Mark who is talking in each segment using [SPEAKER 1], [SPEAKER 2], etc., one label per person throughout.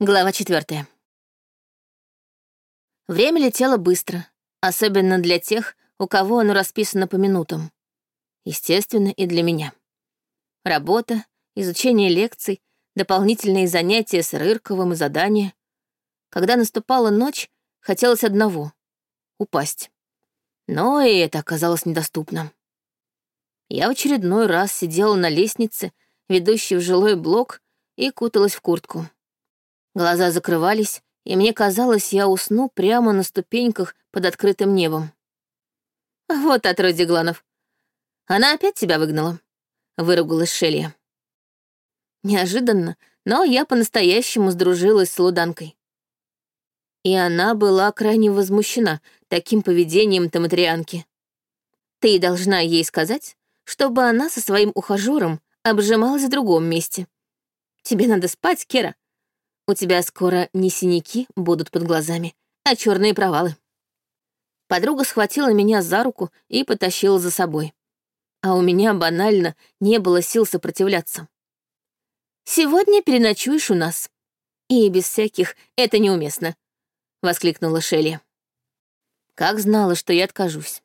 [SPEAKER 1] Глава четвертая. Время летело быстро, особенно для тех, у кого оно расписано по минутам. Естественно, и для меня. Работа, изучение лекций, дополнительные занятия с Рырковым и задания. Когда наступала ночь, хотелось одного — упасть. Но и это оказалось недоступно. Я в очередной раз сидела на лестнице, ведущей в жилой блок, и куталась в куртку. Глаза закрывались, и мне казалось, я усну прямо на ступеньках под открытым небом. «Вот отродье Гланов. Она опять тебя выгнала», — выругалась Шелья. Неожиданно, но я по-настоящему сдружилась с Луданкой. И она была крайне возмущена таким поведением Таматрианки. Ты должна ей сказать, чтобы она со своим ухажером обжималась в другом месте. Тебе надо спать, Кера, у тебя скоро не синяки будут под глазами, а черные провалы. Подруга схватила меня за руку и потащила за собой. А у меня банально не было сил сопротивляться. «Сегодня переночуешь у нас. И без всяких «это неуместно», — воскликнула Шелли. Как знала, что я откажусь,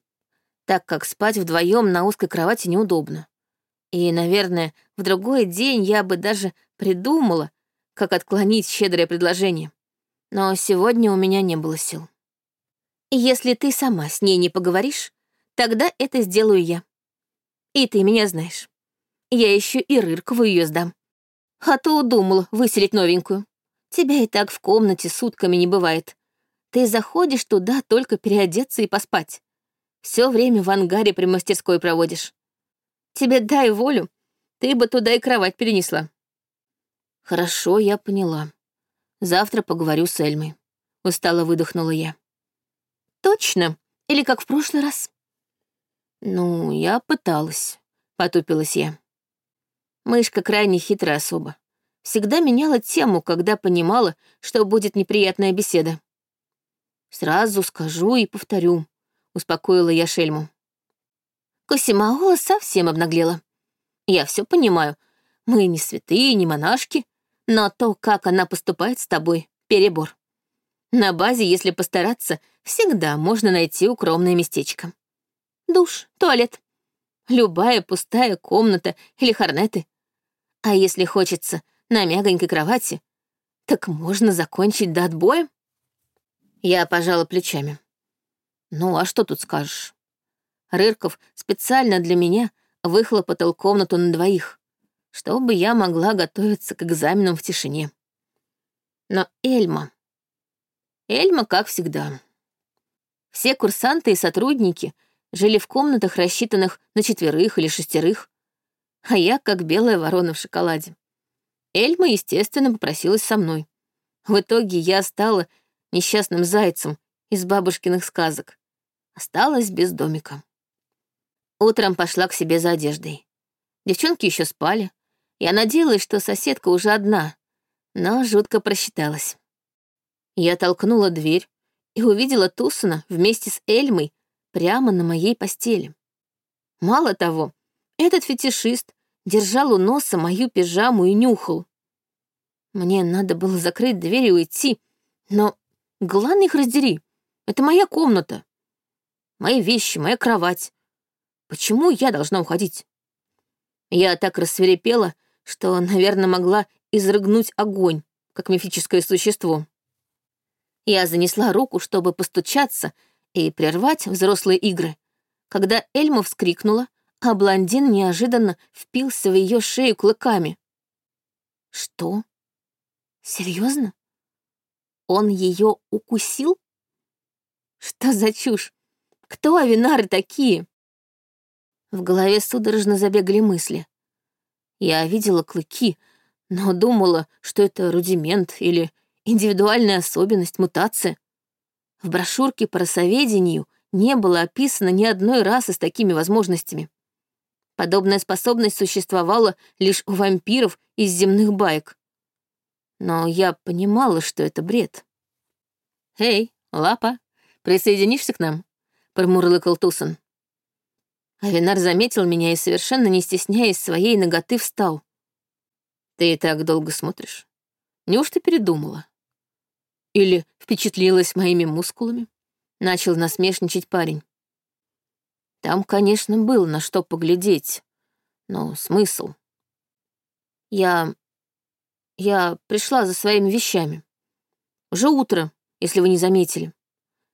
[SPEAKER 1] так как спать вдвоем на узкой кровати неудобно. И, наверное, в другой день я бы даже придумала, как отклонить щедрое предложение. Но сегодня у меня не было сил. Если ты сама с ней не поговоришь, тогда это сделаю я. И ты меня знаешь. Я еще и Рыркову ее сдам. А то удумала выселить новенькую. Тебя и так в комнате сутками не бывает. Ты заходишь туда только переодеться и поспать. Все время в ангаре при мастерской проводишь. Тебе дай волю, ты бы туда и кровать перенесла. Хорошо, я поняла. Завтра поговорю с Эльмой. Устало выдохнула я. Точно? Или как в прошлый раз? Ну, я пыталась, потупилась я. Мышка крайне хитрая особа. Всегда меняла тему, когда понимала, что будет неприятная беседа. Сразу скажу и повторю, успокоила я Шельму. Косимаула совсем обнаглела. Я все понимаю. Мы не святые, не монашки, но то, как она поступает с тобой, — перебор. На базе, если постараться, всегда можно найти укромное местечко. Душ, туалет, любая пустая комната или хорнеты. А если хочется на мягонькой кровати, так можно закончить до отбоя. Я пожала плечами. Ну, а что тут скажешь? Рырков специально для меня выхлопотал комнату на двоих чтобы я могла готовиться к экзаменам в тишине. Но Эльма... Эльма, как всегда. Все курсанты и сотрудники жили в комнатах, рассчитанных на четверых или шестерых, а я как белая ворона в шоколаде. Эльма, естественно, попросилась со мной. В итоге я стала несчастным зайцем из бабушкиных сказок. Осталась без домика. Утром пошла к себе за одеждой. Девчонки еще спали, я надеялась, что соседка уже одна, но жутко просчиталась. Я толкнула дверь и увидела Тусана вместе с Эльмой прямо на моей постели. Мало того, этот фетишист держал у носа мою пижаму и нюхал. Мне надо было закрыть дверь и уйти, но главное их раздери. Это моя комната. Мои вещи, моя кровать. Почему я должна уходить? Я так рассверепела, что, наверное, могла изрыгнуть огонь, как мифическое существо. Я занесла руку, чтобы постучаться и прервать взрослые игры, когда Эльма вскрикнула, а блондин неожиданно впился в ее шею клыками. Что? Серьезно? Он ее укусил? Что за чушь? Кто авинары такие? В голове судорожно забегали мысли. Я видела клыки, но думала, что это рудимент или индивидуальная особенность, мутация. В брошюрке по росоведению не было описано ни одной расы с такими возможностями. Подобная способность существовала лишь у вампиров из земных баек. Но я понимала, что это бред. «Эй, Лапа, присоединишься к нам?» — промурлыкал Тусон. Авинар заметил меня и, совершенно не стесняясь своей ноготы, встал. «Ты и так долго смотришь. Неужто передумала? Или впечатлилась моими мускулами? Начал насмешничать парень. Там, конечно, было на что поглядеть, но смысл. Я... я пришла за своими вещами. Уже утро, если вы не заметили.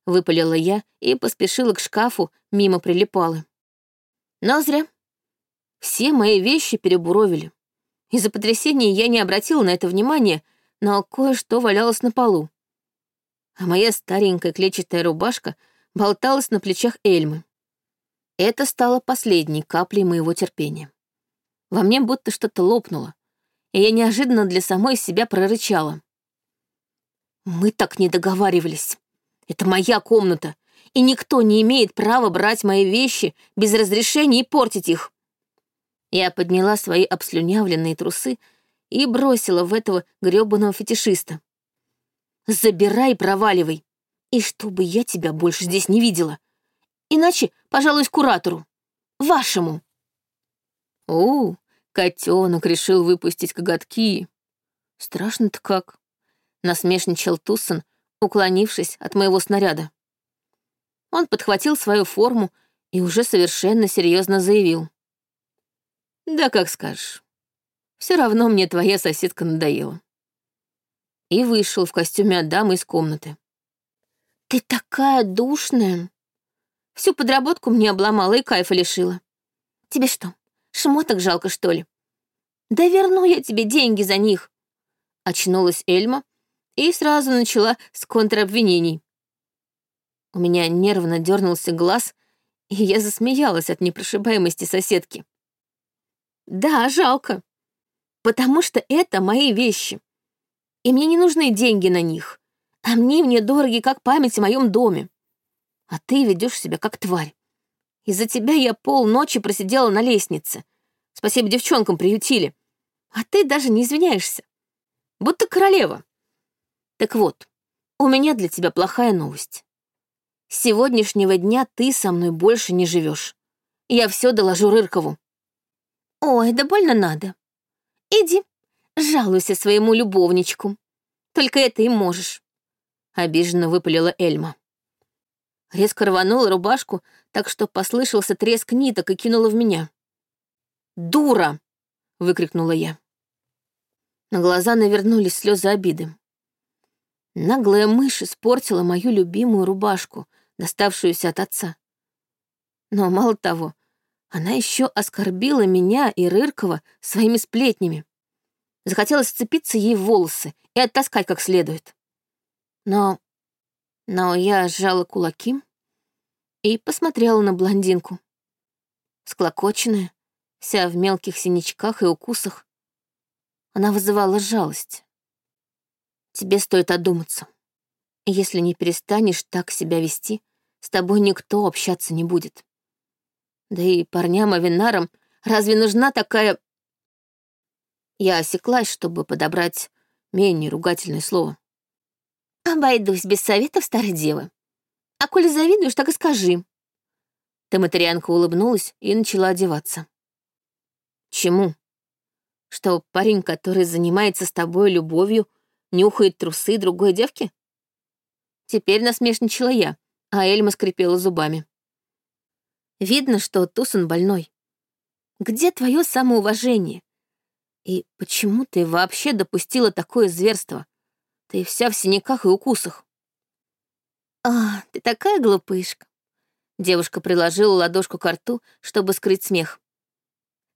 [SPEAKER 1] Выпалила я и поспешила к шкафу мимо прилипалы. Но зря. Все мои вещи перебуровили. Из-за потрясения я не обратила на это внимания, но кое-что валялось на полу. А моя старенькая клетчатая рубашка болталась на плечах Эльмы. Это стало последней каплей моего терпения. Во мне будто что-то лопнуло, и я неожиданно для самой себя прорычала. «Мы так не договаривались. Это моя комната, и никто не имеет права брать мои вещи без разрешения и портить их. Я подняла свои обслюнявленные трусы и бросила в этого грёбаного фетишиста. «Забирай проваливай, и чтобы я тебя больше здесь не видела. Иначе, пожалуй, куратору. Вашему». «О, котенок решил выпустить коготки. Страшно-то как», — насмешничал Туссон, уклонившись от моего снаряда. Он подхватил свою форму и уже совершенно серьезно заявил. «Да как скажешь. Все равно мне твоя соседка надоела». И вышел в костюме от дамы из комнаты. «Ты такая душная!» Всю подработку мне обломала и кайфа лишила. Тебе что, шмоток жалко, что ли? Да верну я тебе деньги за них. Очнулась Эльма и сразу начала с контробвинений. У меня нервно дернулся глаз, и я засмеялась от непрошибаемости соседки. Да, жалко. Потому что это мои вещи. И мне не нужны деньги на них. А мне мне дороги, как память о моем доме. А ты ведешь себя как тварь. Из-за тебя я полночи просидела на лестнице. Спасибо девчонкам приютили. А ты даже не извиняешься. Будто королева. Так вот, у меня для тебя плохая новость. С сегодняшнего дня ты со мной больше не живешь. Я все доложу Рыркову. Ой, да больно надо. Иди, жалуйся своему любовничку. Только это и можешь. Обиженно выпалила Эльма. Резко рванула рубашку, так что послышался треск ниток и кинула в меня. «Дура!» — выкрикнула я. На глаза навернулись слезы обиды. Наглая мышь испортила мою любимую рубашку, доставшуюся от отца. Но мало того, она еще оскорбила меня и Рыркова своими сплетнями. Захотелось сцепиться ей в волосы и оттаскать как следует. Но... но я сжала кулаки и посмотрела на блондинку. Склокоченная, вся в мелких синячках и укусах. Она вызывала жалость. Тебе стоит одуматься. Если не перестанешь так себя вести, с тобой никто общаться не будет. Да и парням-авинарам разве нужна такая... Я осеклась, чтобы подобрать менее ругательное слово. Обойдусь без советов старой девы. А коли завидуешь, так и скажи. Таматарианка улыбнулась и начала одеваться. Чему? Что парень, который занимается с тобой любовью, нюхает трусы другой девки? Теперь насмешничала я, а Эльма скрипела зубами. Видно, что Тусон больной. Где твое самоуважение? И почему ты вообще допустила такое зверство? Ты вся в синяках и укусах. А, ты такая глупышка. Девушка приложила ладошку к рту, чтобы скрыть смех.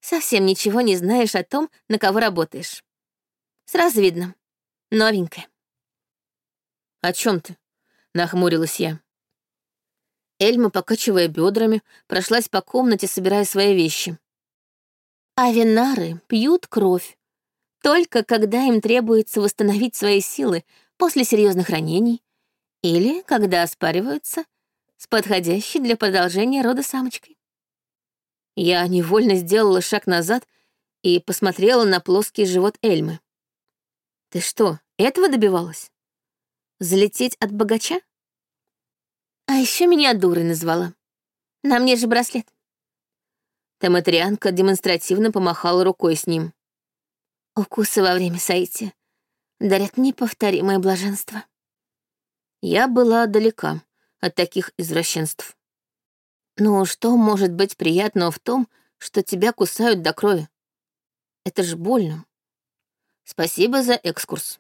[SPEAKER 1] Совсем ничего не знаешь о том, на кого работаешь. Сразу видно. Новенькая. О чем ты? Нахмурилась я. Эльма, покачивая бедрами, прошлась по комнате, собирая свои вещи. А винары пьют кровь, только когда им требуется восстановить свои силы после серьезных ранений или когда оспариваются с подходящей для продолжения рода самочкой. Я невольно сделала шаг назад и посмотрела на плоский живот Эльмы. «Ты что, этого добивалась? Залететь от богача?» А еще меня дурой назвала. На мне же браслет. Таматрианка демонстративно помахала рукой с ним. Укусы во время сойти. дарят неповторимое блаженство. Я была далека от таких извращенств. Но что может быть приятного в том, что тебя кусают до крови? Это ж больно. Спасибо за экскурс.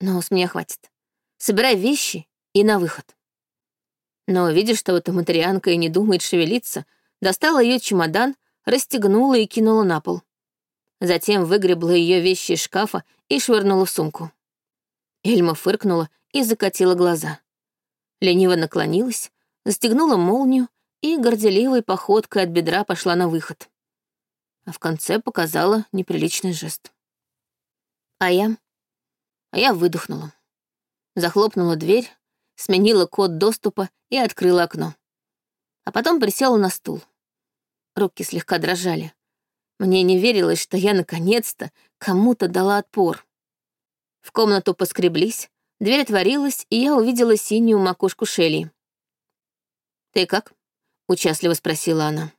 [SPEAKER 1] Но с меня хватит. Собирай вещи и на выход. Но, видя, что эта материанка и не думает шевелиться, достала ее чемодан, расстегнула и кинула на пол. Затем выгребла ее вещи из шкафа и швырнула в сумку. Эльма фыркнула и закатила глаза. Лениво наклонилась, застегнула молнию и горделивой походкой от бедра пошла на выход. А в конце показала неприличный жест. А я... А я выдохнула. Захлопнула дверь, сменила код доступа и открыла окно. А потом присела на стул. Руки слегка дрожали. Мне не верилось, что я наконец-то кому-то дала отпор. В комнату поскреблись, дверь отворилась, и я увидела синюю макушку Шелли. «Ты как?» — участливо спросила она.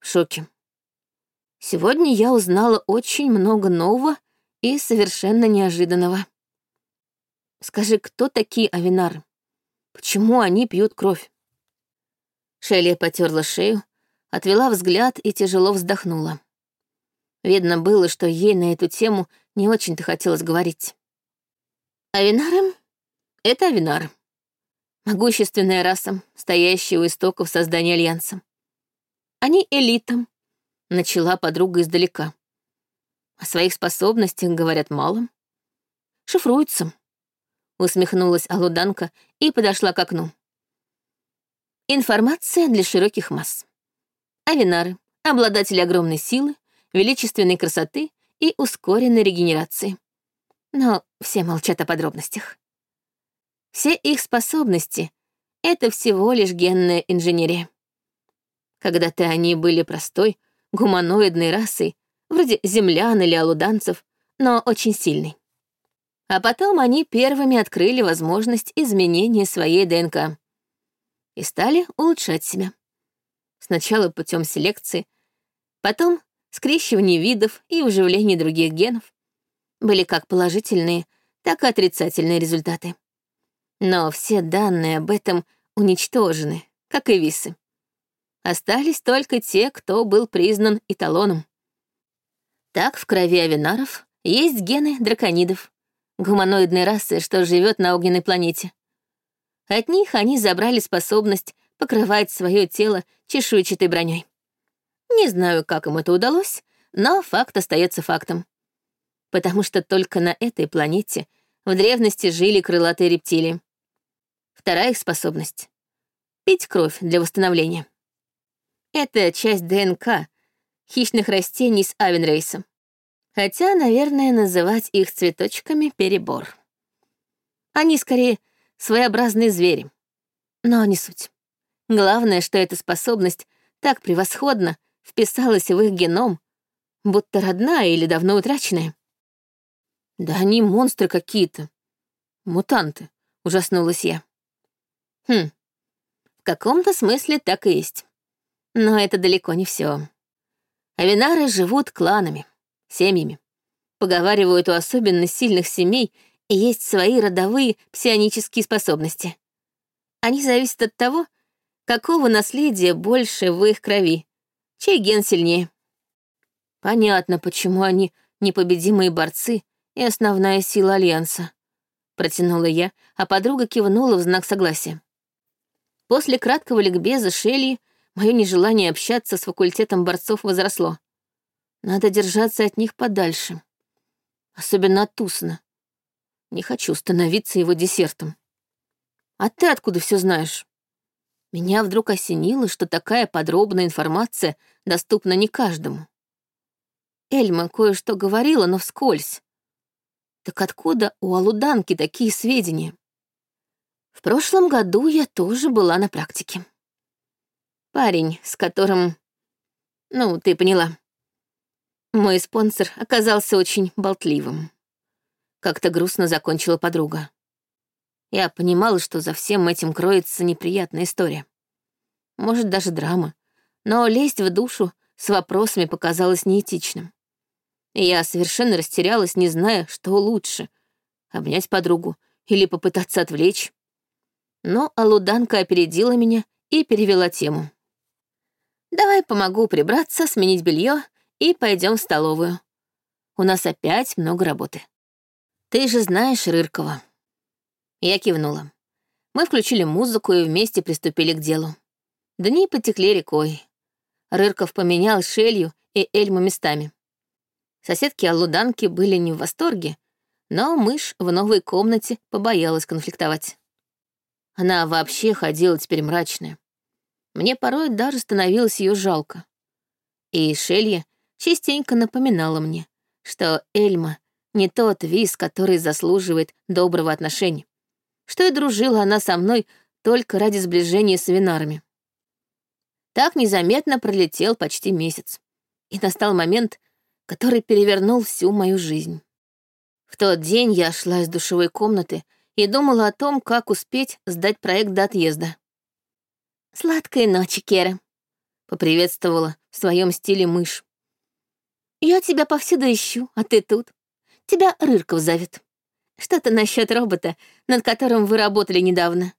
[SPEAKER 1] В шоке. Сегодня я узнала очень много нового и совершенно неожиданного. Скажи, кто такие авинары? Почему они пьют кровь? Шелли потерла шею, отвела взгляд и тяжело вздохнула. Видно было, что ей на эту тему не очень-то хотелось говорить. Авинары — это авинары. Могущественная раса, стоящая у истоков создания Альянса. Они элита, начала подруга издалека. О своих способностях говорят мало. Шифруются. Усмехнулась Алуданка и подошла к окну. Информация для широких масс. Авинары — обладатели огромной силы, величественной красоты и ускоренной регенерации. Но все молчат о подробностях. Все их способности — это всего лишь генная инженерия. Когда-то они были простой, гуманоидной расой, вроде землян или алуданцев, но очень сильной. А потом они первыми открыли возможность изменения своей ДНК и стали улучшать себя. Сначала путем селекции, потом скрещивания видов и уживления других генов. Были как положительные, так и отрицательные результаты. Но все данные об этом уничтожены, как и висы. Остались только те, кто был признан эталоном. Так в крови авинаров есть гены драконидов, гуманоидной расы, что живет на огненной планете. От них они забрали способность покрывать свое тело чешуйчатой броней. Не знаю, как им это удалось, но факт остается фактом. Потому что только на этой планете в древности жили крылатые рептилии. Вторая их способность — пить кровь для восстановления. Это часть ДНК хищных растений с Авенрейса. Хотя, наверное, называть их цветочками — перебор. Они скорее своеобразные звери. Но не суть. Главное, что эта способность так превосходно вписалась в их геном, будто родная или давно утраченная. Да они монстры какие-то. Мутанты, ужаснулась я. Хм, в каком-то смысле так и есть. Но это далеко не все. Авинары живут кланами, семьями. Поговаривают, у особенно сильных семей есть свои родовые псионические способности. Они зависят от того, какого наследия больше в их крови, чей ген сильнее. Понятно, почему они непобедимые борцы и основная сила Альянса. Протянула я, а подруга кивнула в знак согласия. После краткого ликбеза Шелли мое нежелание общаться с факультетом борцов возросло. Надо держаться от них подальше. Особенно от Тусана. Не хочу становиться его десертом. А ты откуда все знаешь? Меня вдруг осенило, что такая подробная информация доступна не каждому. Эльма кое-что говорила, но вскользь. Так откуда у Алуданки такие сведения? В прошлом году я тоже была на практике. Парень, с которым... Ну, ты поняла. Мой спонсор оказался очень болтливым. Как-то грустно закончила подруга. Я понимала, что за всем этим кроется неприятная история. Может, даже драма. Но лезть в душу с вопросами показалось неэтичным. И я совершенно растерялась, не зная, что лучше обнять подругу или попытаться отвлечь. Но Алуданка опередила меня и перевела тему. «Давай помогу прибраться, сменить белье и пойдем в столовую. У нас опять много работы. Ты же знаешь Рыркова». Я кивнула. Мы включили музыку и вместе приступили к делу. Дни потекли рекой. Рырков поменял Шелью и Эльму местами. Соседки Аллуданки были не в восторге, но мышь в новой комнате побоялась конфликтовать. Она вообще ходила теперь мрачная. Мне порой даже становилось ее жалко. И Шелья частенько напоминала мне, что Эльма не тот виз, который заслуживает доброго отношения, что и дружила она со мной только ради сближения с винарами. Так незаметно пролетел почти месяц, и настал момент, который перевернул всю мою жизнь. В тот день я шла из душевой комнаты и думала о том, как успеть сдать проект до отъезда. «Сладкой ночи, Кера», — поприветствовала в своем стиле мышь. «Я тебя повсюду ищу, а ты тут. Тебя Рырков зовет. Что-то насчет робота, над которым вы работали недавно.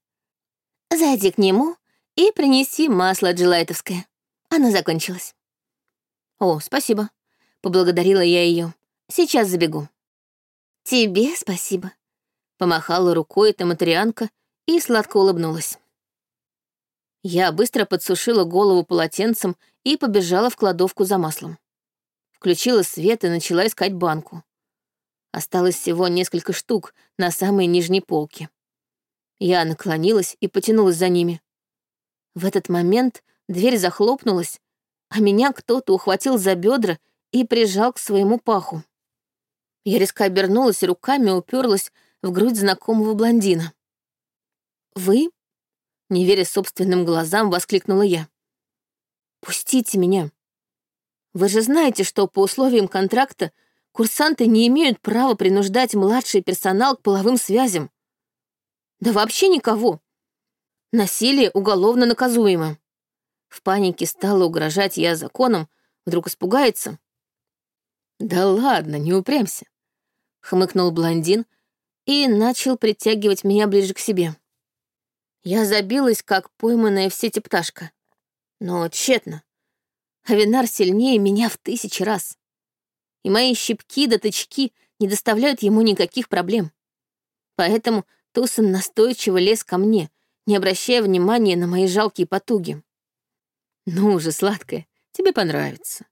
[SPEAKER 1] Зайди к нему и принеси масло джилайтовское. Оно закончилось». «О, спасибо», — поблагодарила я ее. «Сейчас забегу». «Тебе спасибо», — помахала рукой эта материанка и сладко улыбнулась. Я быстро подсушила голову полотенцем и побежала в кладовку за маслом. Включила свет и начала искать банку. Осталось всего несколько штук на самой нижней полке. Я наклонилась и потянулась за ними. В этот момент дверь захлопнулась, а меня кто-то ухватил за бедра и прижал к своему паху. Я резко обернулась и руками уперлась в грудь знакомого блондина. «Вы?» — не веря собственным глазам, воскликнула я. «Пустите меня. Вы же знаете, что по условиям контракта курсанты не имеют права принуждать младший персонал к половым связям. Да вообще никого. Насилие уголовно наказуемо. В панике стала угрожать я законом, вдруг испугается. Да ладно, не упрямься хмыкнул блондин и начал притягивать меня ближе к себе. Я забилась, как пойманная в сети пташка. Но тщетно. Авинар сильнее меня в тысячи раз. И мои щипки да тычки не доставляют ему никаких проблем. Поэтому Тусон настойчиво лез ко мне, не обращая внимания на мои жалкие потуги. «Ну же, сладкая, тебе понравится.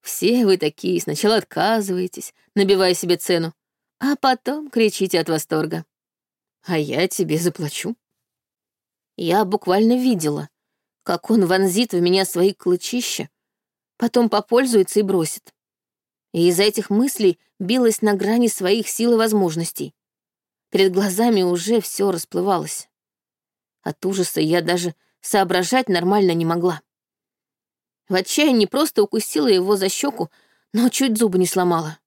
[SPEAKER 1] Все вы такие сначала отказываетесь, набивая себе цену, а потом кричите от восторга. А я тебе заплачу. Я буквально видела, как он вонзит в меня свои клычища, потом попользуется и бросит. И из-за этих мыслей билась на грани своих сил и возможностей. Перед глазами уже все расплывалось. От ужаса я даже соображать нормально не могла. В отчаянии просто укусила его за щеку, но чуть зубы не сломала.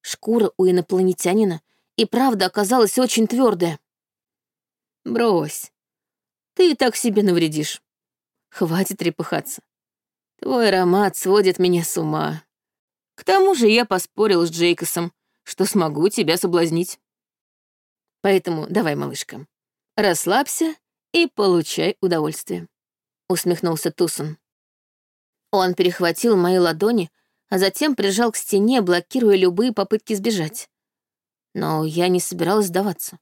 [SPEAKER 1] Шкура у инопланетянина и правда оказалась очень твердая. «Брось, ты и так себе навредишь. Хватит трепыхаться. Твой аромат сводит меня с ума. К тому же я поспорил с Джейкосом, что смогу тебя соблазнить. Поэтому давай, малышка, расслабься и получай удовольствие», — усмехнулся Тусон. Он перехватил мои ладони, а затем прижал к стене, блокируя любые попытки сбежать. Но я не собиралась сдаваться.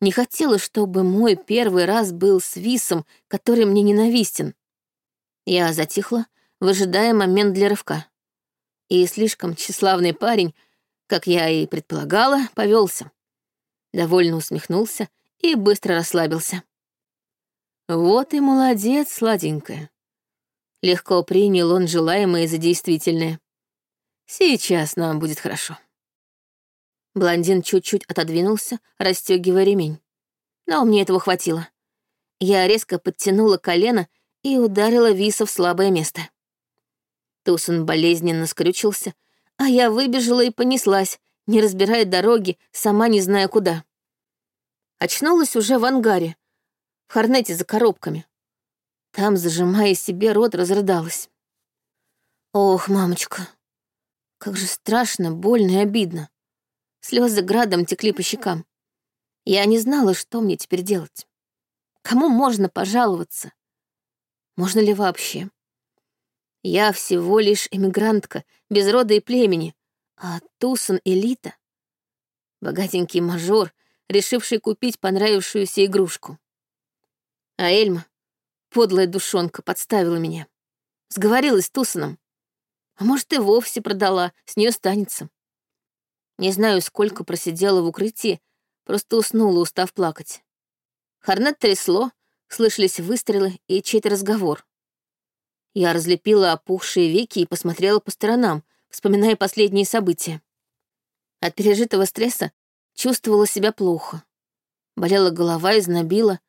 [SPEAKER 1] Не хотела, чтобы мой первый раз был с Висом, который мне ненавистен. Я затихла, выжидая момент для рывка. И слишком тщеславный парень, как я и предполагала, повелся. Довольно усмехнулся и быстро расслабился. «Вот и молодец, сладенькая. Легко принял он желаемое за действительное. Сейчас нам будет хорошо. Блондин чуть-чуть отодвинулся, расстегивая ремень. Но мне этого хватило. Я резко подтянула колено и ударила Виса в слабое место. Тусон болезненно скрючился, а я выбежала и понеслась, не разбирая дороги, сама не зная куда. Очнулась уже в ангаре, в Харнете за коробками. Там, зажимая себе рот, разрыдалась. Ох, мамочка, как же страшно, больно и обидно. Слезы градом текли по щекам. Я не знала, что мне теперь делать. Кому можно пожаловаться? Можно ли вообще? Я всего лишь эмигрантка, без рода и племени, а Тусон — элита. Богатенький мажор, решивший купить понравившуюся игрушку. А Эльма, подлая душонка, подставила меня. Сговорилась с Тусоном. А может, и вовсе продала, с нее станется. Не знаю, сколько просидела в укрытии, просто уснула, устав плакать. Хорнет трясло, слышались выстрелы и чей-то разговор. Я разлепила опухшие веки и посмотрела по сторонам, вспоминая последние события. От пережитого стресса чувствовала себя плохо. Болела голова и знобила.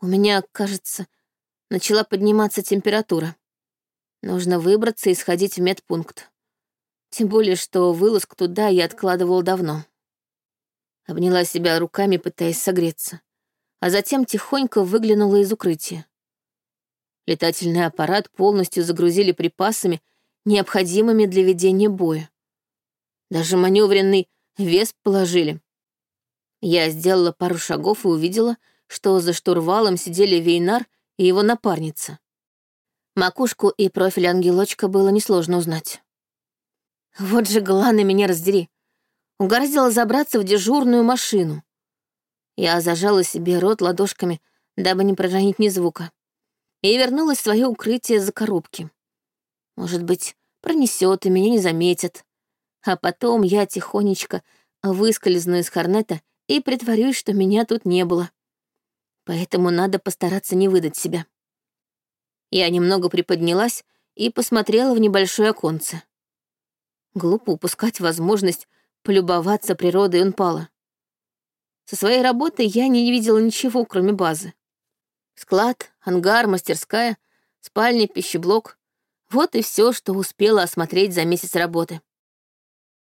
[SPEAKER 1] У меня, кажется, начала подниматься температура. Нужно выбраться и сходить в медпункт. Тем более, что вылазку туда я откладывала давно. Обняла себя руками, пытаясь согреться, а затем тихонько выглянула из укрытия. Летательный аппарат полностью загрузили припасами, необходимыми для ведения боя. Даже маневренный вес положили. Я сделала пару шагов и увидела, что за штурвалом сидели Вейнар и его напарница. Макушку и профиль ангелочка было несложно узнать. Вот же Глана меня раздери. Угораздила забраться в дежурную машину. Я зажала себе рот ладошками, дабы не проронить ни звука, и вернулась в свое укрытие за коробки. Может быть, пронесет и меня не заметят. А потом я тихонечко выскользну из Хорнета и притворюсь, что меня тут не было. Поэтому надо постараться не выдать себя. Я немного приподнялась и посмотрела в небольшое оконце. Глупо упускать возможность полюбоваться природой Унпала. Со своей работой я не видела ничего, кроме базы. Склад, ангар, мастерская, спальня, пищеблок — вот и все, что успела осмотреть за месяц работы.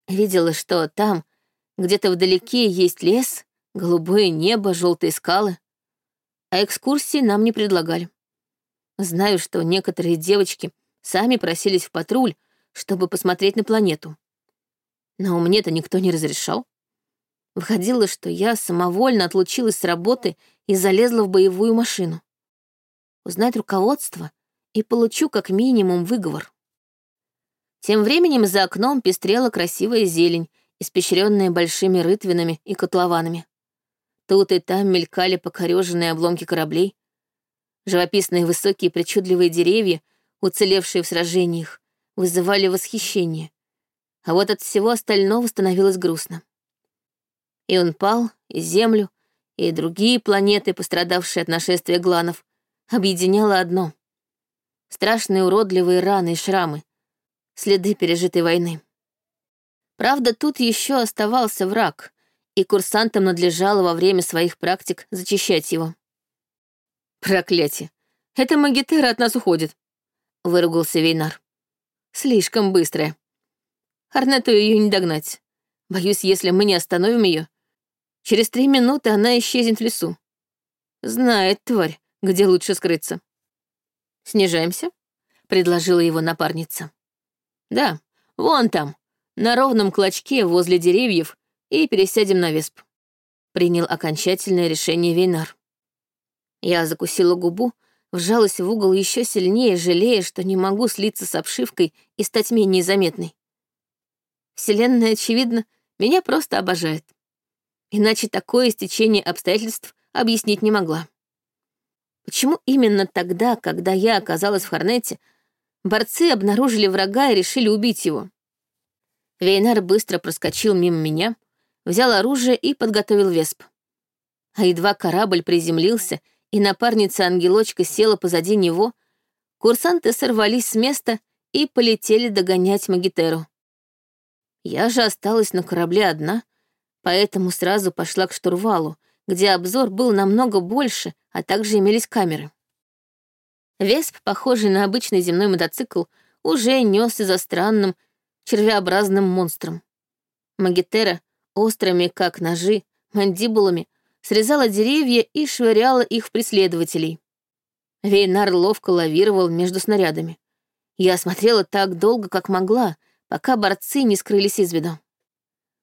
[SPEAKER 1] Видела, что там, где-то вдалеке, есть лес, голубое небо, желтые скалы. А экскурсии нам не предлагали. Знаю, что некоторые девочки сами просились в патруль, чтобы посмотреть на планету. Но мне-то никто не разрешал. Выходило, что я самовольно отлучилась с работы и залезла в боевую машину. Узнать руководство и получу как минимум выговор. Тем временем за окном пестрела красивая зелень, испещренная большими рытвинами и котлованами. Тут и там мелькали покореженные обломки кораблей, Живописные высокие причудливые деревья, уцелевшие в сражениях, вызывали восхищение. А вот от всего остального становилось грустно. И он пал, и Землю, и другие планеты, пострадавшие от нашествия гланов, объединяло одно — страшные уродливые раны и шрамы, следы пережитой войны. Правда, тут еще оставался враг, и курсантам надлежало во время своих практик зачищать его. «Проклятие! Это Магитера от нас уходит!» — выругался Вейнар. «Слишком быстрая. Арнету ее не догнать. Боюсь, если мы не остановим ее, через три минуты она исчезнет в лесу. Знает, тварь, где лучше скрыться». «Снижаемся?» — предложила его напарница. «Да, вон там, на ровном клочке возле деревьев, и пересядем на весп», — принял окончательное решение Вейнар. Я закусила губу, вжалась в угол еще сильнее, жалея, что не могу слиться с обшивкой и стать менее заметной. Вселенная, очевидно, меня просто обожает. Иначе такое стечение обстоятельств объяснить не могла. Почему именно тогда, когда я оказалась в Хорнете, борцы обнаружили врага и решили убить его? Вейнар быстро проскочил мимо меня, взял оружие и подготовил весп. А едва корабль приземлился и напарница-ангелочка села позади него, курсанты сорвались с места и полетели догонять Магитеру. Я же осталась на корабле одна, поэтому сразу пошла к штурвалу, где обзор был намного больше, а также имелись камеры. Весп, похожий на обычный земной мотоцикл, уже несся за странным, червеобразным монстром. Магитера, острыми, как ножи, мандибулами, срезала деревья и швыряла их в преследователей. Вейнар ловко лавировал между снарядами. Я смотрела так долго, как могла, пока борцы не скрылись из виду.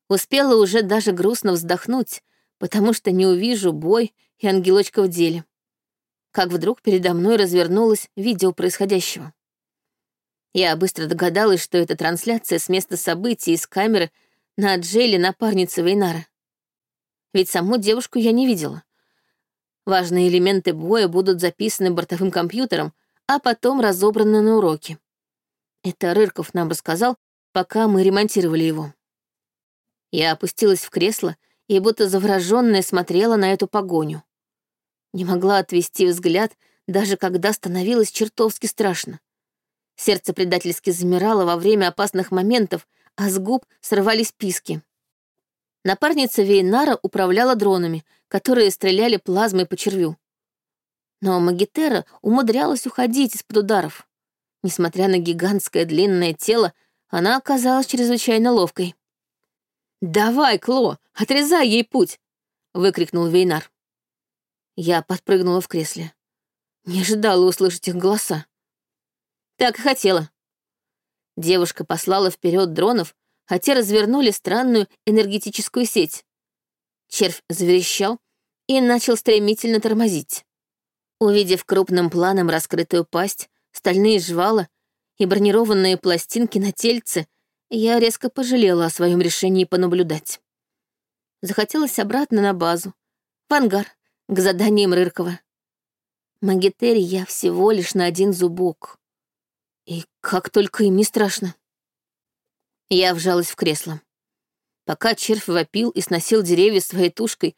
[SPEAKER 1] Успела уже даже грустно вздохнуть, потому что не увижу бой и ангелочка в деле. Как вдруг передо мной развернулось видео происходящего. Я быстро догадалась, что это трансляция с места событий из камеры на Джейле напарницы Вейнара. Ведь саму девушку я не видела. Важные элементы боя будут записаны бортовым компьютером, а потом разобраны на уроки. Это Рырков нам рассказал, пока мы ремонтировали его. Я опустилась в кресло и будто заворожённая смотрела на эту погоню. Не могла отвести взгляд, даже когда становилось чертовски страшно. Сердце предательски замирало во время опасных моментов, а с губ срывались писки. Напарница Вейнара управляла дронами, которые стреляли плазмой по червю. Но Магитера умудрялась уходить из-под ударов. Несмотря на гигантское длинное тело, она оказалась чрезвычайно ловкой. «Давай, Кло, отрезай ей путь!» — выкрикнул Вейнар. Я подпрыгнула в кресле. Не ожидала услышать их голоса. Так и хотела. Девушка послала вперед дронов, а те развернули странную энергетическую сеть. Червь заверещал и начал стремительно тормозить. Увидев крупным планом раскрытую пасть, стальные жвала и бронированные пластинки на тельце, я резко пожалела о своем решении понаблюдать. Захотелось обратно на базу, в ангар, к заданиям Рыркова. Магитери я всего лишь на один зубок. И как только им не страшно. Я вжалась в кресло. Пока червь вопил и сносил деревья своей тушкой,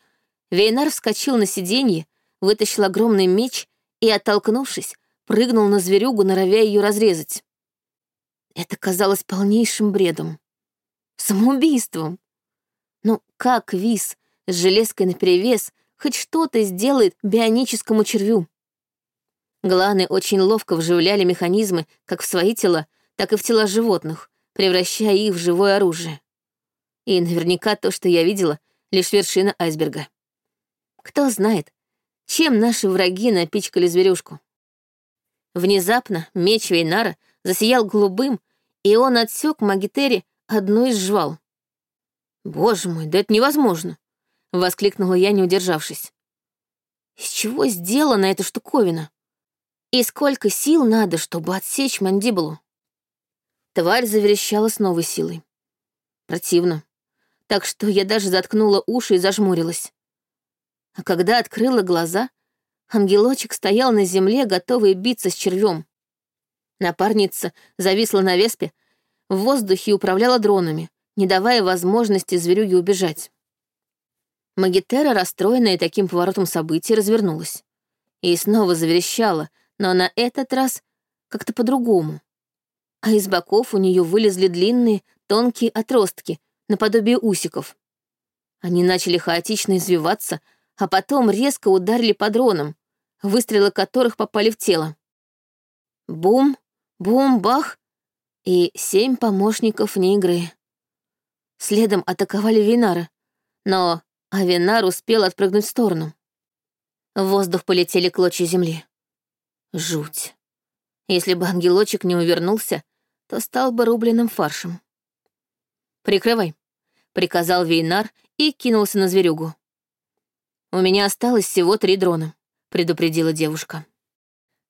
[SPEAKER 1] Вейнар вскочил на сиденье, вытащил огромный меч и, оттолкнувшись, прыгнул на зверюгу, норовя ее разрезать. Это казалось полнейшим бредом. Самоубийством. Ну, как Вис с железкой наперевес хоть что-то сделает бионическому червю? Гланы очень ловко вживляли механизмы как в свои тела, так и в тела животных, превращая их в живое оружие. И наверняка то, что я видела, лишь вершина айсберга. Кто знает, чем наши враги напичкали зверюшку. Внезапно меч Вейнара засиял голубым, и он отсек Магитери одну из жвал. «Боже мой, да это невозможно!» — воскликнула я, не удержавшись. «Из чего сделана эта штуковина?» И сколько сил надо, чтобы отсечь мандибулу? Тварь заверещала с новой силой. Противно. Так что я даже заткнула уши и зажмурилась. А когда открыла глаза, ангелочек стоял на земле, готовый биться с червем. Напарница зависла на веспе, в воздухе управляла дронами, не давая возможности зверюге убежать. Магитера, расстроенная таким поворотом событий, развернулась. И снова заверещала, но на этот раз как-то по-другому. А из боков у нее вылезли длинные, тонкие отростки, наподобие усиков. Они начали хаотично извиваться, а потом резко ударили по дронам, выстрелы которых попали в тело. Бум, бум, бах, и семь помощников вне игры. Следом атаковали Винара, но Авинар успел отпрыгнуть в сторону. В воздух полетели клочья земли. Жуть. Если бы ангелочек не увернулся, то стал бы рубленым фаршем. «Прикрывай», — приказал Вейнар и кинулся на зверюгу. «У меня осталось всего три дрона», — предупредила девушка.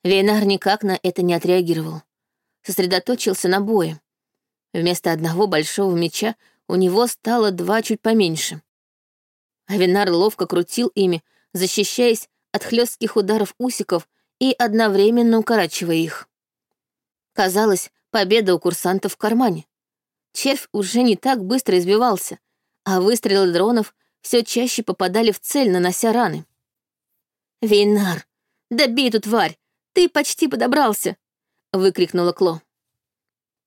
[SPEAKER 1] Вейнар никак на это не отреагировал. Сосредоточился на бое. Вместо одного большого меча у него стало два чуть поменьше. А Вейнар ловко крутил ими, защищаясь от хлестких ударов усиков и одновременно укорачивая их. Казалось, победа у курсантов в кармане. Червь уже не так быстро избивался, а выстрелы дронов все чаще попадали в цель, нанося раны. «Вейнар, добей эту тварь! Ты почти подобрался!» — выкрикнула Кло.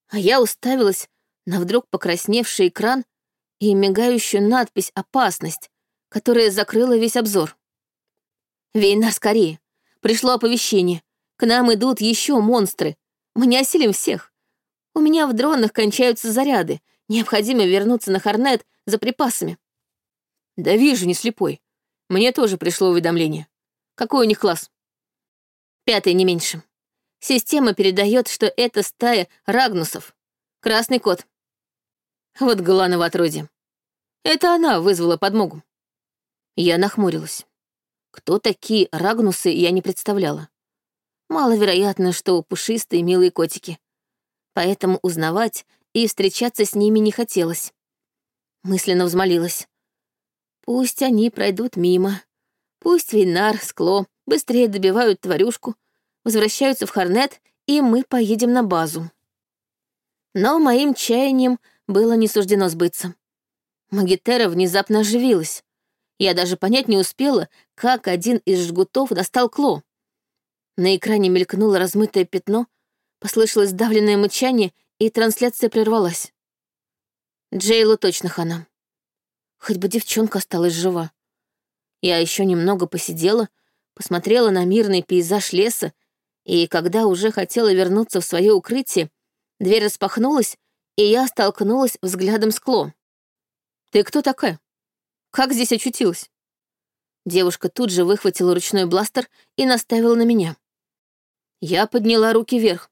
[SPEAKER 1] А я уставилась на вдруг покрасневший экран и мигающую надпись «Опасность», которая закрыла весь обзор. «Вейнар, скорее! Пришло оповещение. К нам идут еще монстры. Мы не осилим всех. У меня в дронах кончаются заряды. Необходимо вернуться на Хорнет за припасами. Да вижу, не слепой. Мне тоже пришло уведомление. Какой у них класс? Пятый, не меньше. Система передает, что это стая рагнусов. Красный кот. Вот Галанова отродье. Это она вызвала подмогу. Я нахмурилась. Кто такие Рагнусы, я не представляла. Маловероятно, что пушистые милые котики. Поэтому узнавать и встречаться с ними не хотелось. Мысленно взмолилась. Пусть они пройдут мимо. Пусть Вейнар, Скло быстрее добивают тварюшку, возвращаются в Харнет, и мы поедем на базу. Но моим чаянием было не суждено сбыться. Магитера внезапно оживилась. Я даже понять не успела, как один из жгутов достал Кло. На экране мелькнуло размытое пятно, послышалось давленное мычание, и трансляция прервалась. Джейлу точно хана. Хоть бы девчонка осталась жива. Я еще немного посидела, посмотрела на мирный пейзаж леса, и когда уже хотела вернуться в свое укрытие, дверь распахнулась, и я столкнулась взглядом с Кло. «Ты кто такая?» Как здесь очутилась?» Девушка тут же выхватила ручной бластер и наставила на меня. Я подняла руки вверх.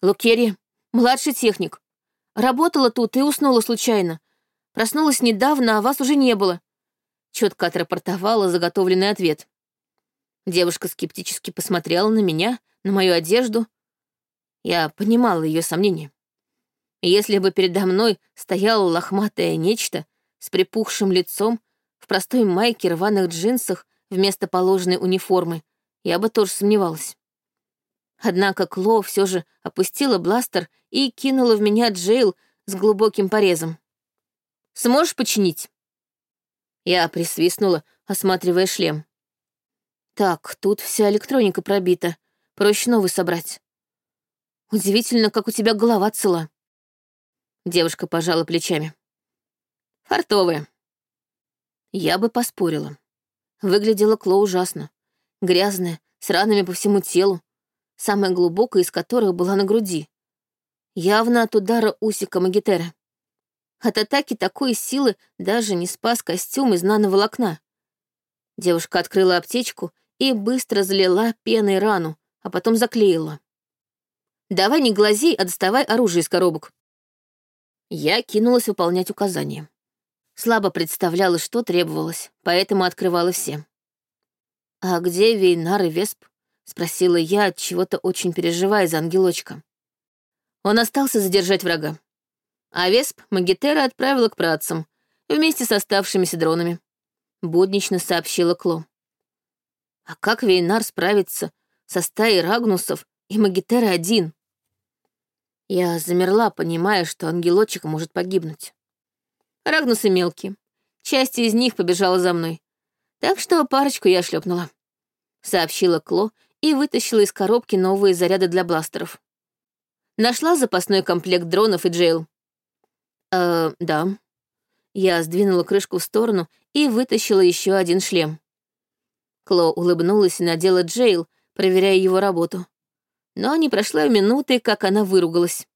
[SPEAKER 1] «Лукерия, младший техник. Работала тут и уснула случайно. Проснулась недавно, а вас уже не было». Четко отрапортовала заготовленный ответ. Девушка скептически посмотрела на меня, на мою одежду. Я понимала ее сомнения. Если бы передо мной стояло лохматое нечто, с припухшим лицом, в простой майке, рваных джинсах вместо положенной униформы, я бы тоже сомневалась. Однако Кло все же опустила бластер и кинула в меня Джейл с глубоким порезом. «Сможешь починить?» Я присвистнула, осматривая шлем. «Так, тут вся электроника пробита. Проще новый собрать. Удивительно, как у тебя голова цела». Девушка пожала плечами. Фартовая. Я бы поспорила. Выглядела Кло ужасно. Грязная, с ранами по всему телу, самая глубокая из которых была на груди. Явно от удара усика Магитера. От атаки такой силы даже не спас костюм из нановолокна. Девушка открыла аптечку и быстро залила пеной рану, а потом заклеила. «Давай не глази, а доставай оружие из коробок». Я кинулась выполнять указания. Слабо представляла, что требовалось, поэтому открывала все. «А где Вейнар и Весп?» — спросила я, от чего-то очень переживая за ангелочка. Он остался задержать врага. А Весп Магитера отправила к працам, вместе с оставшимися дронами. Буднично сообщила Кло. А как Вейнар справится со стаей Рагнусов и Магитера один? Я замерла, понимая, что ангелочек может погибнуть. Рагнусы мелкие. Часть из них побежала за мной. Так что парочку я шлепнула. Сообщила Кло и вытащила из коробки новые заряды для бластеров. Нашла запасной комплект дронов и джейл. Э, да. Я сдвинула крышку в сторону и вытащила еще один шлем. Кло улыбнулась и надела джейл, проверяя его работу. Но не прошла и минуты, как она выругалась.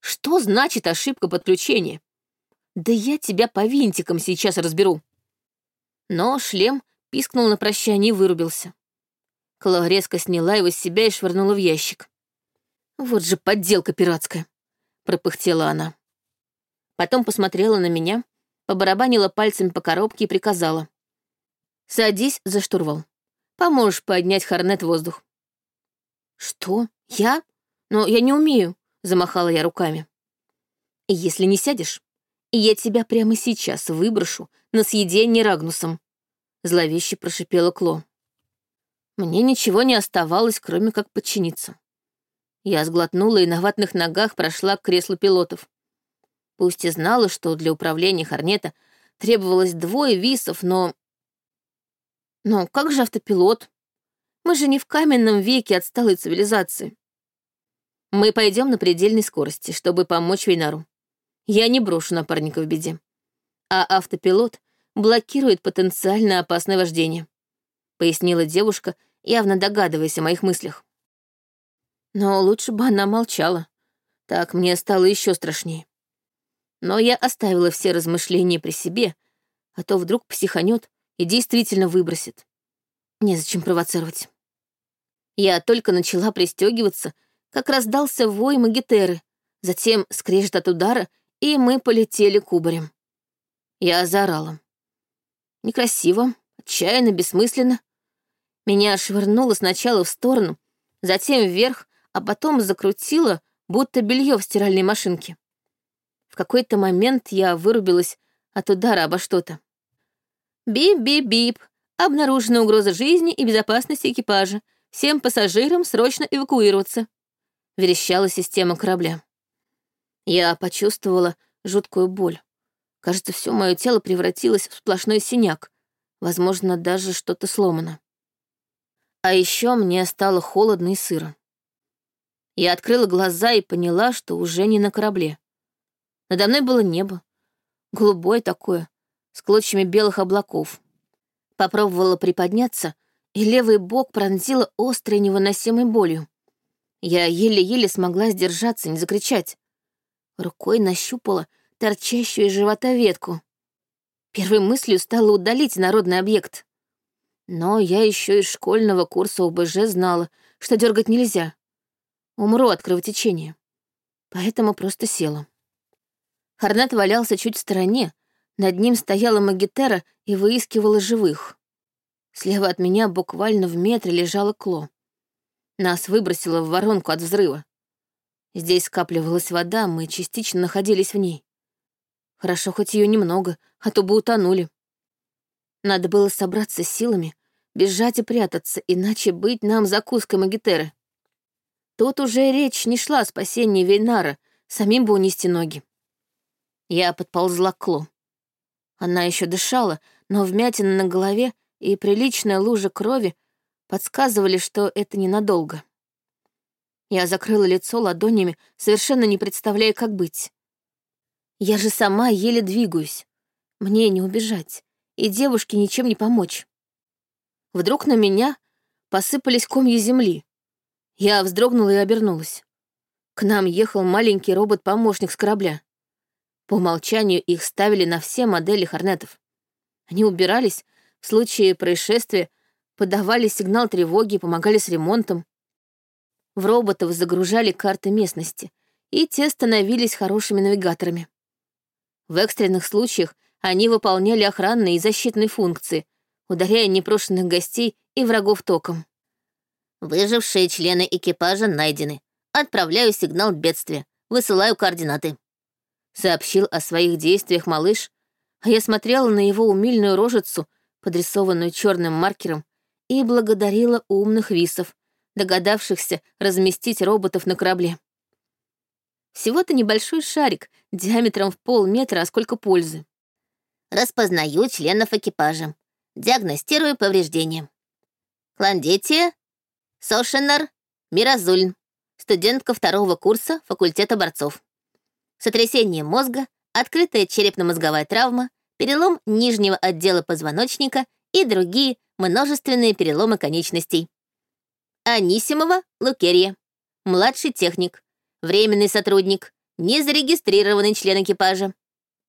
[SPEAKER 1] Что значит ошибка подключения? Да я тебя по винтикам сейчас разберу. Но шлем пискнул на прощание и вырубился. Кло резко сняла его с себя и швырнула в ящик. «Вот же подделка пиратская», — пропыхтела она. Потом посмотрела на меня, побарабанила пальцами по коробке и приказала. «Садись за штурвал. Поможешь поднять Хорнет в воздух». «Что? Я? Но я не умею», — замахала я руками. «Если не сядешь, я тебя прямо сейчас выброшу на съедение Рагнусом», — зловеще прошипела Кло. Мне ничего не оставалось, кроме как подчиниться. Я сглотнула и на ватных ногах прошла к креслу пилотов. Пусть и знала, что для управления Хорнета требовалось двое висов, но... Но как же автопилот? Мы же не в каменном веке отсталой цивилизации. Мы пойдем на предельной скорости, чтобы помочь Вейнару. Я не брошу напарника в беде. А автопилот блокирует потенциально опасное вождение, пояснила девушка, явно догадываясь о моих мыслях. Но лучше бы она молчала. Так мне стало еще страшнее. Но я оставила все размышления при себе, а то вдруг психанет и действительно выбросит. Незачем провоцировать. Я только начала пристегиваться, как раздался вой магитеры, затем скрежет от удара и мы полетели кубарем. Я заорала. Некрасиво, отчаянно, бессмысленно. Меня швырнуло сначала в сторону, затем вверх, а потом закрутило, будто белье в стиральной машинке. В какой-то момент я вырубилась от удара обо что-то. Бип-бип-бип. Обнаружена угроза жизни и безопасности экипажа. Всем пассажирам срочно эвакуироваться. Верещала система корабля. Я почувствовала жуткую боль. Кажется, все мое тело превратилось в сплошной синяк. Возможно, даже что-то сломано. А еще мне стало холодно и сыро. Я открыла глаза и поняла, что уже не на корабле. Надо мной было небо. Голубое такое, с клочьями белых облаков. Попробовала приподняться, и левый бок пронзила острой невыносимой болью. Я еле-еле смогла сдержаться, не закричать. Рукой нащупала торчащую из живота ветку. Первой мыслью стало удалить народный объект. Но я еще из школьного курса ОБЖ знала, что дергать нельзя. Умру от кровотечения. Поэтому просто села. Хорнет валялся чуть в стороне, над ним стояла Магитера и выискивала живых. Слева от меня буквально в метре лежало Кло. Нас выбросило в воронку от взрыва. Здесь скапливалась вода, мы частично находились в ней. Хорошо, хоть ее немного, а то бы утонули. Надо было собраться силами, бежать и прятаться, иначе быть нам закуской Магитеры. Тут уже речь не шла о спасении Вейнара, самим бы унести ноги. Я подползла к Кло. Она еще дышала, но вмятина на голове и приличная лужа крови подсказывали, что это ненадолго. Я закрыла лицо ладонями, совершенно не представляя, как быть. Я же сама еле двигаюсь. Мне не убежать и девушке ничем не помочь. Вдруг на меня посыпались комья земли. Я вздрогнула и обернулась. К нам ехал маленький робот-помощник с корабля. По умолчанию их ставили на все модели хорнетов. Они убирались в случае происшествия, подавали сигнал тревоги, помогали с ремонтом. В роботов загружали карты местности, и те становились хорошими навигаторами. В экстренных случаях они выполняли охранные и защитные функции, ударяя непрошенных гостей и врагов током. Выжившие члены экипажа найдены. Отправляю сигнал бедствия. Высылаю координаты. Сообщил о своих действиях малыш, а я смотрела на его умильную рожицу, подрисованную черным маркером, и благодарила умных висов, догадавшихся разместить роботов на корабле. Всего-то небольшой шарик диаметром в полметра, а сколько пользы. Распознаю членов экипажа. Диагностирую повреждения. Кландетия, Сошенар, Миразульн, студентка второго курса факультета борцов. Сотрясение мозга, открытая черепно-мозговая травма, перелом нижнего отдела позвоночника и другие множественные переломы конечностей. Анисимова Лукерья, младший техник, временный сотрудник, незарегистрированный член экипажа.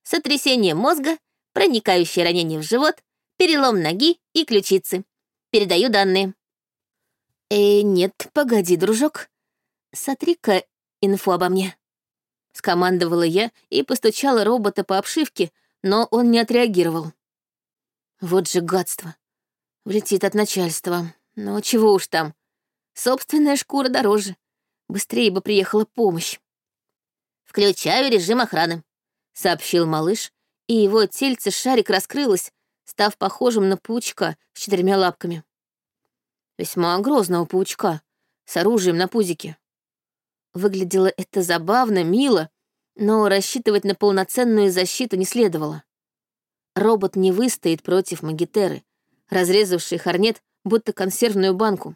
[SPEAKER 1] Сотрясение мозга, проникающее ранение в живот, перелом ноги и ключицы. Передаю данные. Э, нет, погоди, дружок. Сотри-ка инфу обо мне. Скомандовала я и постучала робота по обшивке, но он не отреагировал. Вот же гадство. Влетит от начальства. Но чего уж там. Собственная шкура дороже. Быстрее бы приехала помощь. «Включаю режим охраны», — сообщил малыш, и его тельце шарик раскрылось, став похожим на паучка с четырьмя лапками. Весьма грозного паучка, с оружием на пузике. Выглядело это забавно, мило, но рассчитывать на полноценную защиту не следовало. Робот не выстоит против Магитеры, разрезавшей хорнет, будто консервную банку.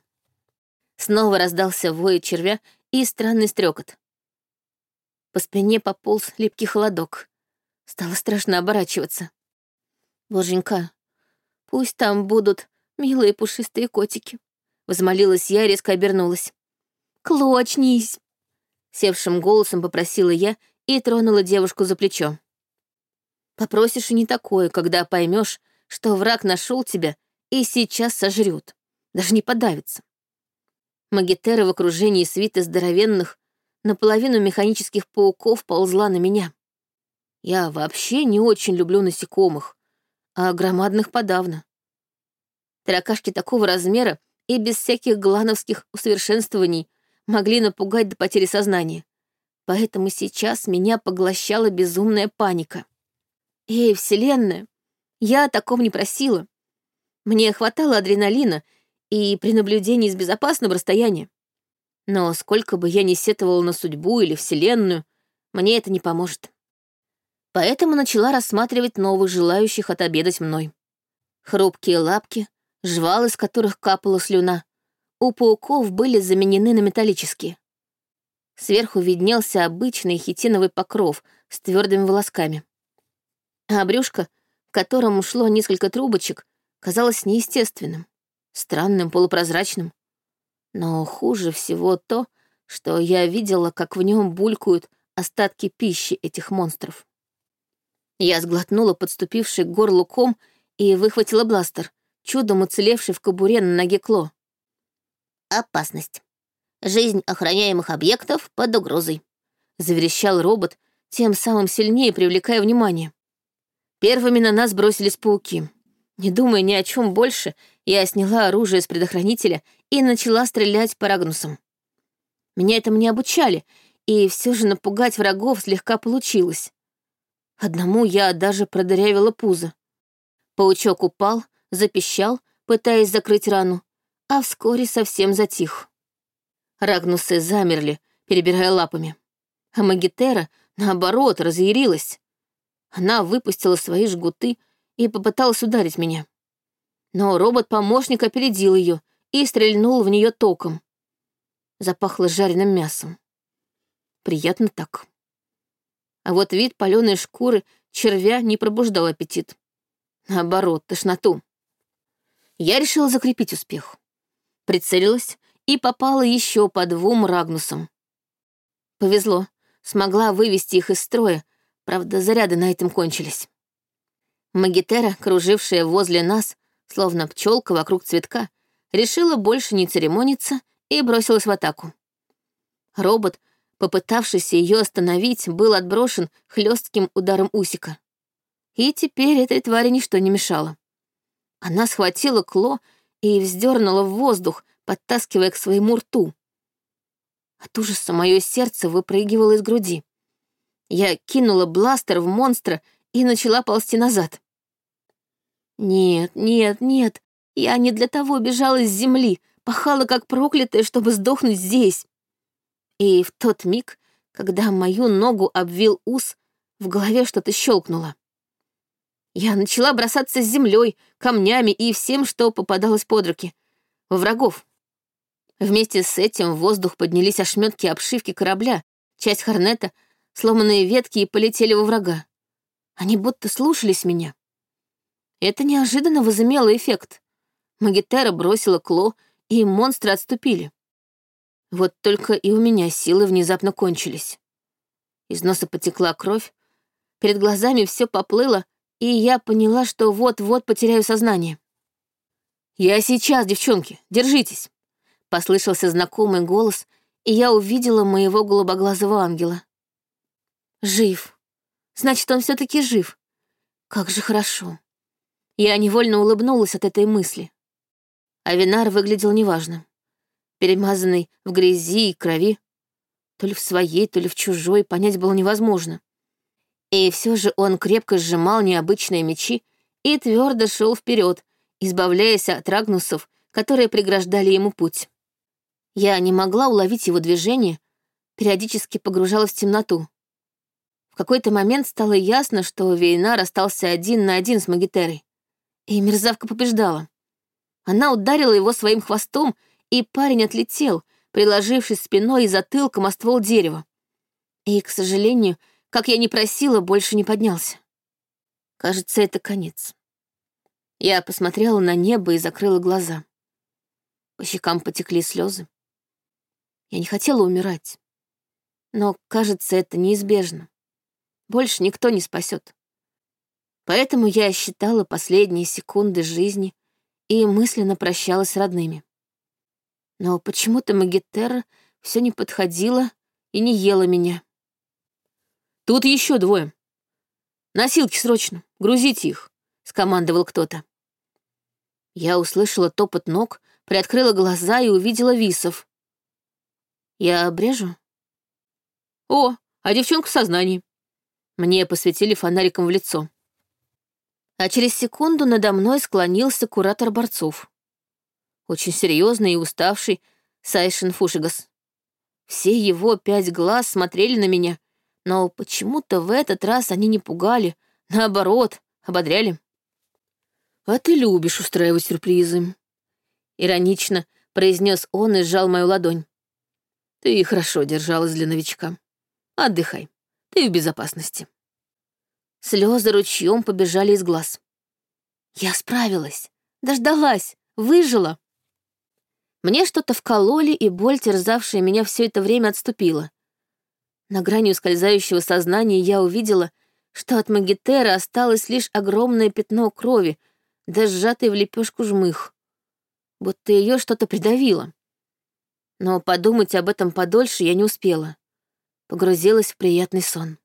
[SPEAKER 1] Снова раздался вой червя и странный стрекот. По спине пополз липкий холодок. Стало страшно оборачиваться. Боженька, пусть там будут милые пушистые котики. Возмолилась я резко обернулась. «Клочнись!» Севшим голосом попросила я и тронула девушку за плечо. Попросишь и не такое, когда поймешь, что враг нашел тебя и сейчас сожрет, даже не подавится. Магитера в окружении свиты здоровенных, наполовину механических пауков ползла на меня. Я вообще не очень люблю насекомых, а громадных подавно. Таракашки такого размера и без всяких глановских усовершенствований могли напугать до потери сознания. Поэтому сейчас меня поглощала безумная паника. Эй, Вселенная, я о таком не просила. Мне хватало адреналина и при наблюдении с безопасного расстояния. Но сколько бы я ни сетовала на судьбу или Вселенную, мне это не поможет. Поэтому начала рассматривать новых желающих отобедать мной. Хрупкие лапки, жвал из которых капала слюна, у пауков были заменены на металлические. Сверху виднелся обычный хитиновый покров с твердыми волосками. А брюшко, в котором ушло несколько трубочек, казалось неестественным, странным, полупрозрачным. Но хуже всего то, что я видела, как в нем булькают остатки пищи этих монстров. Я сглотнула подступивший к горлу ком и выхватила бластер, чудом уцелевший в кобуре на ноге Кло. «Опасность. Жизнь охраняемых объектов под угрозой», — заверещал робот, тем самым сильнее привлекая внимание. Первыми на нас бросились пауки. Не думая ни о чем больше, я сняла оружие с предохранителя и начала стрелять по Рагнусам. Меня этому не обучали, и все же напугать врагов слегка получилось. Одному я даже продырявила пузо. Паучок упал, запищал, пытаясь закрыть рану, а вскоре совсем затих. Рагнусы замерли, перебирая лапами. А Магитера, наоборот, разъярилась. Она выпустила свои жгуты и попыталась ударить меня. Но робот-помощник опередил ее и стрельнул в нее током. Запахло жареным мясом. Приятно так. А вот вид паленой шкуры червя не пробуждал аппетит. Наоборот, тошноту. Я решила закрепить успех прицелилась и попала еще по двум Рагнусам. Повезло, смогла вывести их из строя, правда, заряды на этом кончились. Магитера, кружившая возле нас, словно пчелка вокруг цветка, решила больше не церемониться и бросилась в атаку. Робот, попытавшийся ее остановить, был отброшен хлестким ударом усика. И теперь этой твари ничто не мешало. Она схватила Кло и вздернула в воздух, подтаскивая к своему рту. От ужаса мое сердце выпрыгивало из груди. Я кинула бластер в монстра и начала ползти назад. Нет, нет, нет, я не для того бежала с земли, пахала как проклятая, чтобы сдохнуть здесь. И в тот миг, когда мою ногу обвил ус, в голове что-то щелкнуло. Я начала бросаться с землей, камнями и всем, что попадалось под руки. Во врагов. Вместе с этим в воздух поднялись ошметки обшивки корабля, часть хорнета, сломанные ветки и полетели во врага. Они будто слушались меня. Это неожиданно возымело эффект. Магитера бросила Кло, и монстры отступили. Вот только и у меня силы внезапно кончились. Из носа потекла кровь, перед глазами все поплыло, и я поняла, что вот-вот потеряю сознание. «Я сейчас, девчонки, держитесь!» Послышался знакомый голос, и я увидела моего голубоглазого ангела. Жив. Значит, он все таки жив. Как же хорошо. Я невольно улыбнулась от этой мысли. А Винар выглядел неважно. Перемазанный в грязи и крови. То ли в своей, то ли в чужой, понять было невозможно. И все же он крепко сжимал необычные мечи и твердо шел вперед, избавляясь от рагнусов, которые преграждали ему путь. Я не могла уловить его движение, периодически погружалась в темноту. В какой-то момент стало ясно, что Вейнар остался один на один с Магитерой. И мерзавка побеждала. Она ударила его своим хвостом, и парень отлетел, приложившись спиной и затылком о ствол дерева. И, к сожалению, как я не просила, больше не поднялся. Кажется, это конец. Я посмотрела на небо и закрыла глаза. По щекам потекли слезы. Я не хотела умирать. Но, кажется, это неизбежно. Больше никто не спасет. Поэтому я считала последние секунды жизни и мысленно прощалась с родными. Но почему-то Магитера все не подходила и не ела меня. Тут еще двое. «Носилки срочно, грузите их», — скомандовал кто-то. Я услышала топот ног, приоткрыла глаза и увидела висов. «Я обрежу?» «О, а девчонка в сознании». Мне посветили фонариком в лицо. А через секунду надо мной склонился куратор борцов. Очень серьезный и уставший Сайшин Фушигас. Все его пять глаз смотрели на меня, но почему-то в этот раз они не пугали, наоборот, ободряли. «А ты любишь устраивать сюрпризы», — иронично произнес он и сжал мою ладонь. «Ты хорошо держалась для новичка. Отдыхай, ты в безопасности». Слезы ручьем побежали из глаз. Я справилась, дождалась, выжила. Мне что-то вкололи, и боль, терзавшая меня все это время, отступила. На грани ускользающего сознания я увидела, что от Магитера осталось лишь огромное пятно крови, да сжатый в лепешку жмых. Будто ее что-то придавило. Но подумать об этом подольше я не успела. Погрузилась в приятный сон.